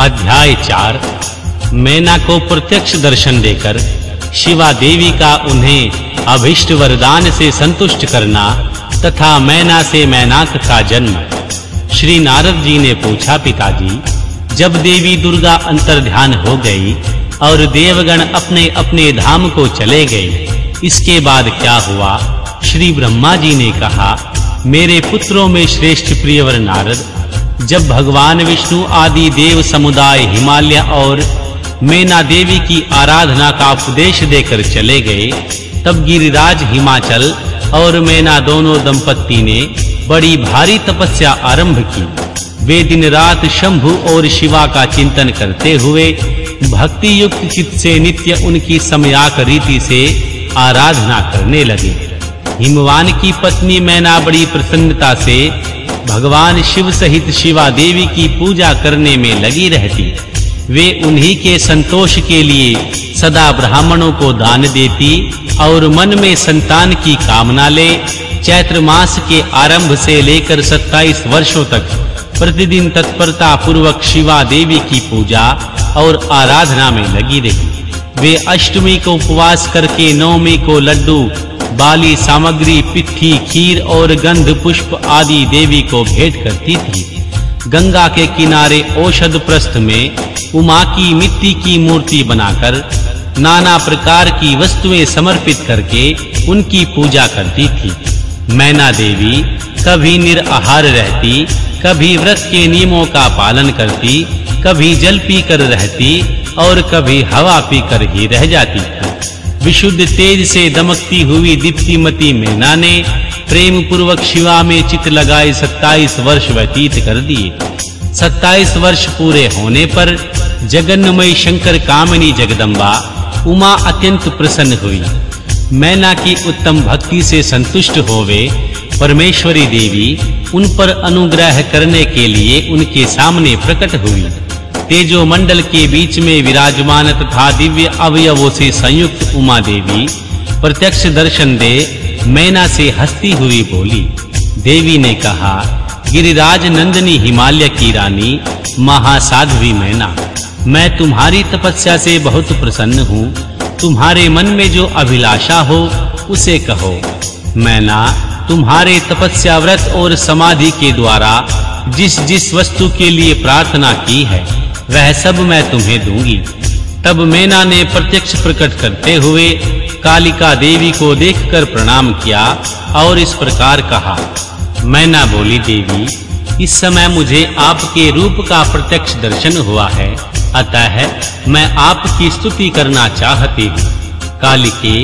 अध्याय चार, मैना को प्रत्यक्ष दर्शन देकर शिवा देवी का उन्हें अभिष्ट वरदान से संतुष्ट करना तथा मैना से मैनाक का जन्म श्री नारद जी ने पूछा पिताजी। जब देवी दुर्गा अंतर्ध्यान हो गई और देवगण अपने अपने धाम को चले गए, इसके बाद क्या हुआ? श्री ब्रह्मा जी ने कहा, मेरे पुत्रों में श्रेष्ठ प्रियवर नारद जब भगवान विष्णु आदि देव समुदाय हिमालय और मैना देवी की आराधना का उपदेश देकर चले गए, तब गिरिराज हिमाचल और मैना दोनों दंपत्ति ने बड़ी भारी तपस्या आरंभ की। वे दिन रात शंभु और शिवा का चिंतन करते हुए भक्ति युक्त चित्त से नित्य उनकी समयाक रीति से आराधना करने लगे। हिमवान की पत्नी मैना बड़ी प्रसन्नता से भगवान शिव सहित शिवा देवी की पूजा करने में लगी रहती। वे उन्हीं के संतोष के लिए सदा ब्राह्मणों को दान देती और मन में संतान की कामना ले, चैत्र मास के आरंभ से लेकर 27 वर्षों तक प्रतिदिन तत्परता पूर्वक शिवा देवी की पूजा और आराधना में लगी रही। वे अष्टमी को उपवास करके नवमी को लड्डू बाली सामग्री पिट्ठी खीर और गंध, पुष्प आदि देवी को भेंट करती थी। गंगा के किनारे औषध प्रस्थ में उमा की मिट्टी की मूर्ति बनाकर नाना प्रकार की वस्तुएँ समर्पित करके उनकी पूजा करती थी। मैना देवी कभी निराहार रहती, कभी व्रत के नियमों का पालन करती, कभी जल पीकर रहती और कभी हवा पीकर ही रह जाती थी। विशुद्ध तेज से दमकती हुई दीप्तिमती मैना ने प्रेम पूर्वक शिवा में चित लगाए 27 वर्ष व्यतीत कर दिए। 27 वर्ष पूरे होने पर जगन्मयी शंकर कामिनी जगदम्बा उमा अत्यंत प्रसन्न हुई। मैना की उत्तम भक्ति से संतुष्ट होवे परमेश्वरी देवी उन पर अनुग्रह करने के लिए उनके सामने प्रकट हुई। तेजो मंडल के बीच में विराजमान तथा दिव्य अवयवों से संयुक्त उमा देवी प्रत्यक्ष दर्शन दे, मैना से हंसती हुई बोली। देवी ने कहा, गिरिराज नंदनी हिमालय की रानी, महासाध्वी मैना, मैं तुम्हारी तपस्या से बहुत प्रसन्न हूँ। तुम्हारे मन में जो अभिलाषा हो, उसे कहो। मैना, तुम्हारे तपस्या व्रत और समाधि के द्वारा जिस जिस वस्तु के लिए प्रार्थना की है वह सब मैं तुम्हें दूँगी। तब मैना ने प्रत्यक्ष प्रकट करते हुए कालिका देवी को देखकर प्रणाम किया और इस प्रकार कहा मैना बोली देवी, इस समय मुझे आपके रूप का प्रत्यक्ष दर्शन हुआ है, अतः मैं आपकी स्तुति करना चाहती हूँ। कालिके,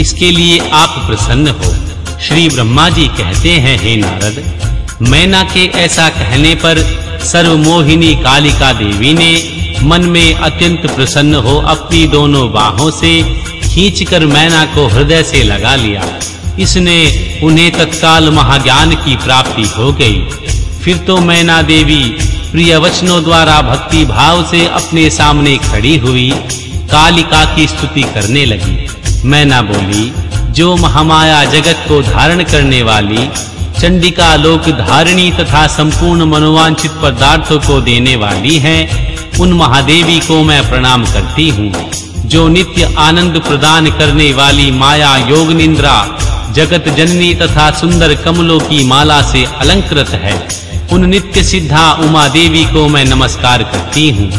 इसके लिए आप प्रसन्न हो। श्री ब्रह्मा जी कहते हैं, हे नारद, मैना के ऐसा कहने पर सर्वमोहिनी कालिका देवी ने मन में अत्यंत प्रसन्न हो अपनी दोनों बाहों से खींचकर मैना को हृदय से लगा लिया। इसने उन्हें तत्काल महाज्ञान की प्राप्ति हो गई। फिर तो मैना देवी प्रिय वचनों द्वारा भक्ति भाव से अपने सामने खड़ी हुई कालिका की स्तुति करने लगी। मैना बोली, जो महामाया जगत को धारण करने वाली चंडिका लोक धारिणी तथा संपूर्ण मनोवांछित पदार्थों को देने वाली है। उन महादेवी को मैं प्रणाम करती हूँ, जो नित्य आनंद प्रदान करने वाली माया योग निंद्रा, जगत जननी तथा सुंदर कमलों की माला से अलंकृत है। उन नित्य सिद्धा उमा देवी को मैं नमस्कार करती हूँ,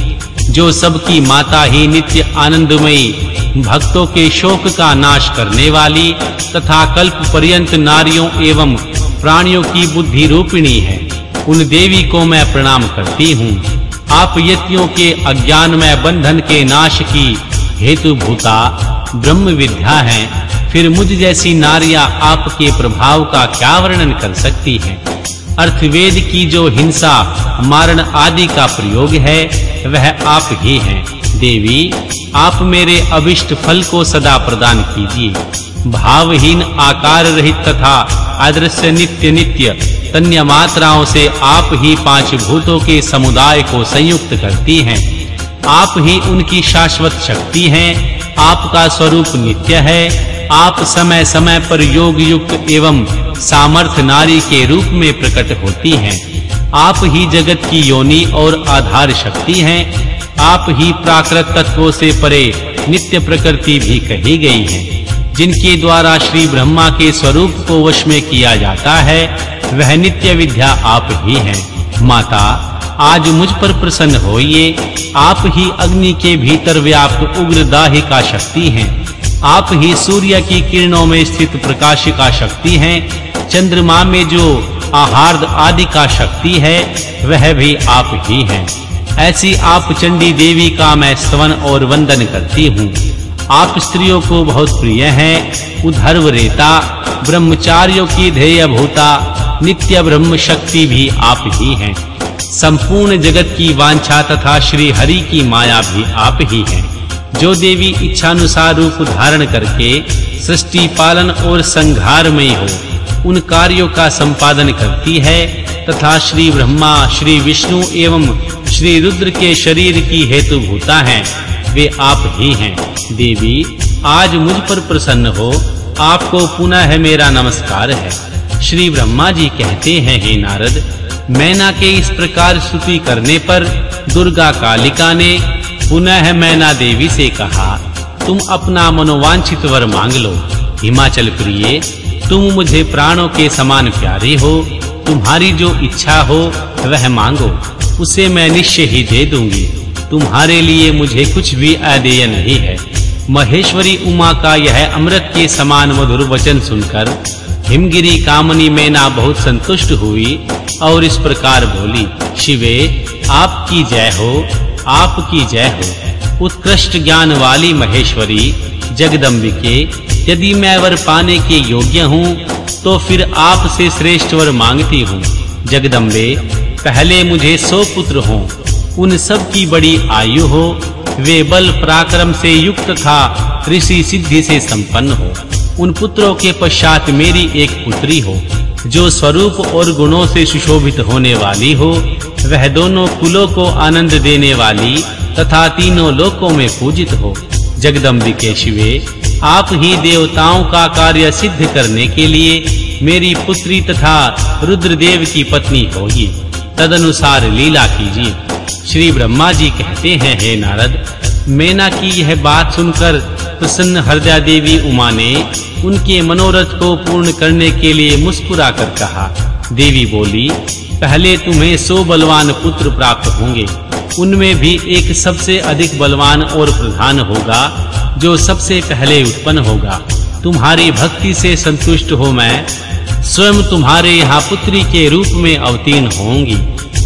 जो सबकी माता ही नित्य आनंदमयी, भक्तों के शोक का नाश करने वाली तथा कल्प पर्यंत नारियों एवं प्राणियों की बुद्धि रूपिणी है। उन देवी को मैं प्रणाम करती हूँ। आप यतियों के अज्ञान में बंधन के नाश की हेतु भूता ब्रह्म विद्या है। फिर मुझ जैसी नारियाँ आपके प्रभाव का क्या वर्णन कर सकती हैं? अर्थवेद की जो हिंसा, मारण आदि का प्रयोग है, वह आप ही हैं। देवी, आप मेरे अभिष्ट फल को सदा प्रदान कीजिए। भावहीन आकार रहित तथा अदृश्य नित्य नित्य, तन्य मात्राओं से आप ही पाँच भूतों के समुदाय को संयुक्त करती हैं। आप ही उनकी शाश्वत शक्ति हैं। आपका स्वरूप नित्य है। आप समय समय पर योग युक्त एवं सामर्थ नारी के रूप में प्रकट होती हैं। आप ही जगत की योनि और आधार शक्ति हैं। आप ही प्राकृत तत्वों से परे नित्य प्रकृति भी कही गई है। जिनके द्वारा श्री ब्रह्मा के स्वरूप को वश में किया जाता है, वह नित्य विद्या आप ही हैं। माता, आज मुझ पर प्रसन्न होइए। आप ही अग्नि के भीतर व्याप्त उग्र दाहिका शक्ति हैं। आप ही सूर्य की किरणों में स्थित प्रकाशिका शक्ति हैं। चंद्रमा में जो आहार्द आदि का शक्ति है, वह भी आप ही हैं। ऐसी आप चंडी देवी का मैं स्तवन और वंदन करती हूँ। आप स्त्रियों को बहुत प्रिय हैं। उद्धर्व रेता, ब्रह्मचारियों की ध्येय भूता, नित्य ब्रह्म शक्ति भी आप ही हैं। संपूर्ण जगत की वांछा तथा श्री हरि की माया भी आप ही हैं। जो देवी इच्छानुसार रूप धारण करके सृष्टि, पालन और संहार में हो, उन कार्यों का संपादन करती है, तथा श्री ब्रह्मा, श्री विष्णु एवं श्री रुद्र के शरीर की हेतु भूता हैं। वे आप ही हैं। देवी, आज मुझ पर प्रसन्न हो। आपको पुनः है मेरा नमस्कार है। श्री ब्रह्मा जी कहते हैं, हे नारद, मैना के इस प्रकार स्तुति करने पर दुर्गा कालिका ने पुनः मैना देवी से कहा, तुम अपना मनोवांछित वर मांग लो। हिमाचल प्रिय, तुम मुझे प्राणों के समान प्यारे हो। तुम्हारी जो इच्छा हो, वह मांगो। उसे मैं निश्चय ही दे दूँगी। तुम्हारे लिए मुझे कुछ भी अदेय नहीं है। महेश्वरी उमा का यह अमृत के समान मधुर वचन सुनकर हिमगिरी कामनी मैना बहुत संतुष्ट हुई और इस प्रकार बोली, शिवे, आपकी जय हो, आपकी जय हो। उत्कृष्ट ज्ञान वाली महेश्वरी, जगदम्बिके, यदि मैं वर पाने के योग्य हूँ तो फिर आपसे श्रेष्ठ वर मांगती हूँ। जगदम्बे, पहले मुझे सौ पुत्र हों उन सब की बड़ी आयु हो, वे बल पराक्रम से युक्त था, ऋषि सिद्धि से संपन्न हो। उन पुत्रों के पश्चात मेरी एक पुत्री हो, जो स्वरूप और गुणों से सुशोभित होने वाली हो। वह दोनों कुलों को आनंद देने वाली तथा तीनों लोकों में पूजित हो। जगदम्बिके शिवे, आप ही देवताओं का कार्य सिद्ध करने के लिए मेरी पुत्री तथा रुद्रदेव की पत्नी होगी। तदनुसार लीला कीजिए। श्री ब्रह्मा जी कहते हैं, हे नारद, मैना की यह बात सुनकर प्रसन्न हृदय देवी उमा ने उनके मनोरथ को पूर्ण करने के लिए मुस्कुराकर कहा, देवी बोली, पहले तुम्हें सौ बलवान पुत्र प्राप्त होंगे। उनमें भी एक सबसे अधिक बलवान और प्रधान होगा, जो सबसे पहले उत्पन्न होगा। तुम्हारी भक्ति से संतुष्ट हो मैं, स्वयं तुम्हारे यहाँ पुत्री के रूप में अवतीर्ण होंगी।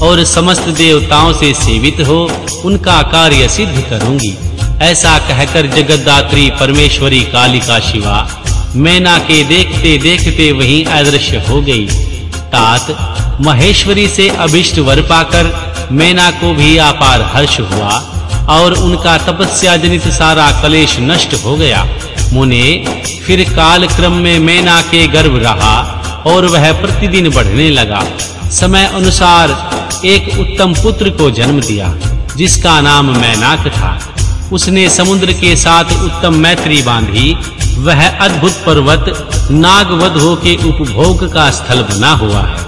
और समस्त देवताओं से सेवित हो, उनका कार्य सिद्ध करूँगी। ऐसा कहकर जगतदात्री परमेश्वरी कालिका शिवा मैना के देखते देखते वहीं अदृश्य हो गई। तात, महेश्वरी से अभिष्ट वर पाकर मैना को भी अपार हर्ष हुआ और उनका तपस्या जनित सारा कलेश नष्ट हो गया। मुने, फिर काल क्रम में मैना के गर्भ रहा और वह प्रतिदिन बढ़ने लगा। समय अनुसार एक उत्तम पुत्र को जन्म दिया, जिसका नाम मैनाक था। उसने समुद्र के साथ उत्तम मैत्री बांधी। वह अद्भुत पर्वत नागवधो के उपभोग का स्थल बना हुआ है।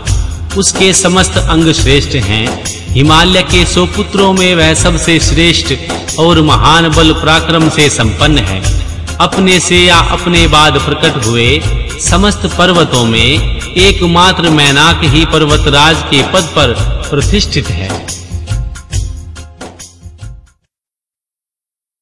उसके समस्त अंग श्रेष्ठ हैं। हिमालय के सौ पुत्रों में वह सबसे श्रेष्ठ और महान बल पराक्रम से संपन्न है। अपने से या अपने बाद प्रकट हुए समस्त पर्वतों में एकमात्र मैनाक ही पर्वतराज के पद पर प्रतिष्ठित है।